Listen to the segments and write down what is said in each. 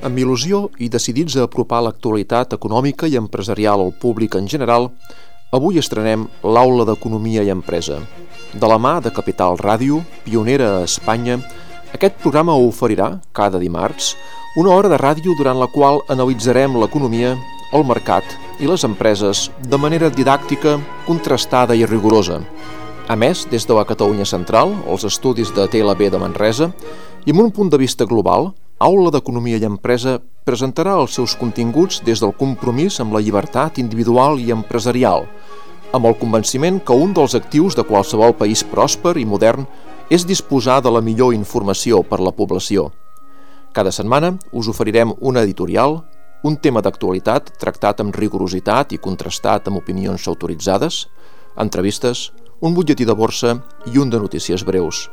Amb il·lusió i decidits a apropar l'actualitat econòmica i empresarial al públic en general, avui estrenem l'Aula d'Economia i Empresa. De la mà de Capital Ràdio, pionera a Espanya, aquest programa oferirà, cada dimarts, una hora de ràdio durant la qual analitzarem l'economia, el mercat i les empreses de manera didàctica, contrastada i rigorosa. A més, des de la Catalunya Central, els estudis de TLB de Manresa, i amb un punt de vista global, Aula d'Economia i Empresa presentarà els seus continguts des del compromís amb la llibertat individual i empresarial, amb el convenciment que un dels actius de qualsevol país pròsper i modern és disposar de la millor informació per la població. Cada setmana us oferirem una editorial, un tema d'actualitat tractat amb rigorositat i contrastat amb opinions autoritzades, entrevistes, un butlletí de borsa i un de notícies breus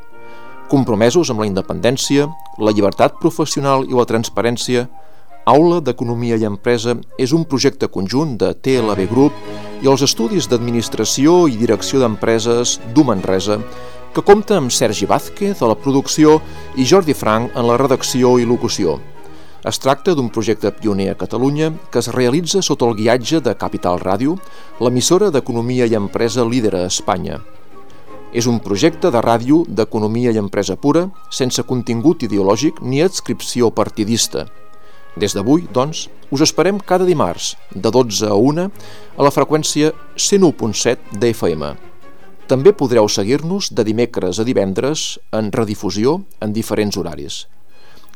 compromesos amb la independència, la llibertat professional i la transparència, Aula d'Economia i Empresa és un projecte conjunt de TLB Group i els estudis d'Administració i Direcció d'Empreses d'Humanresa, que compta amb Sergi Vázquez a la producció i Jordi Frank en la redacció i locució. Es tracta d'un projecte pioner a Catalunya que es realitza sota el guiatge de Capital Ràdio, l'emissora d'economia i empresa líder a Espanya. És un projecte de ràdio d'economia i empresa pura, sense contingut ideològic ni adscripció partidista. Des d'avui, doncs, us esperem cada dimarts, de 12 a 1, a la freqüència 101.7 d'FM. També podreu seguir-nos de dimecres a divendres en redifusió en diferents horaris.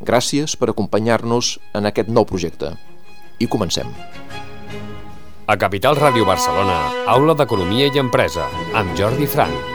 Gràcies per acompanyar-nos en aquest nou projecte. I comencem. A Capital Ràdio Barcelona, Aula d'Economia i Empresa, amb Jordi Frank.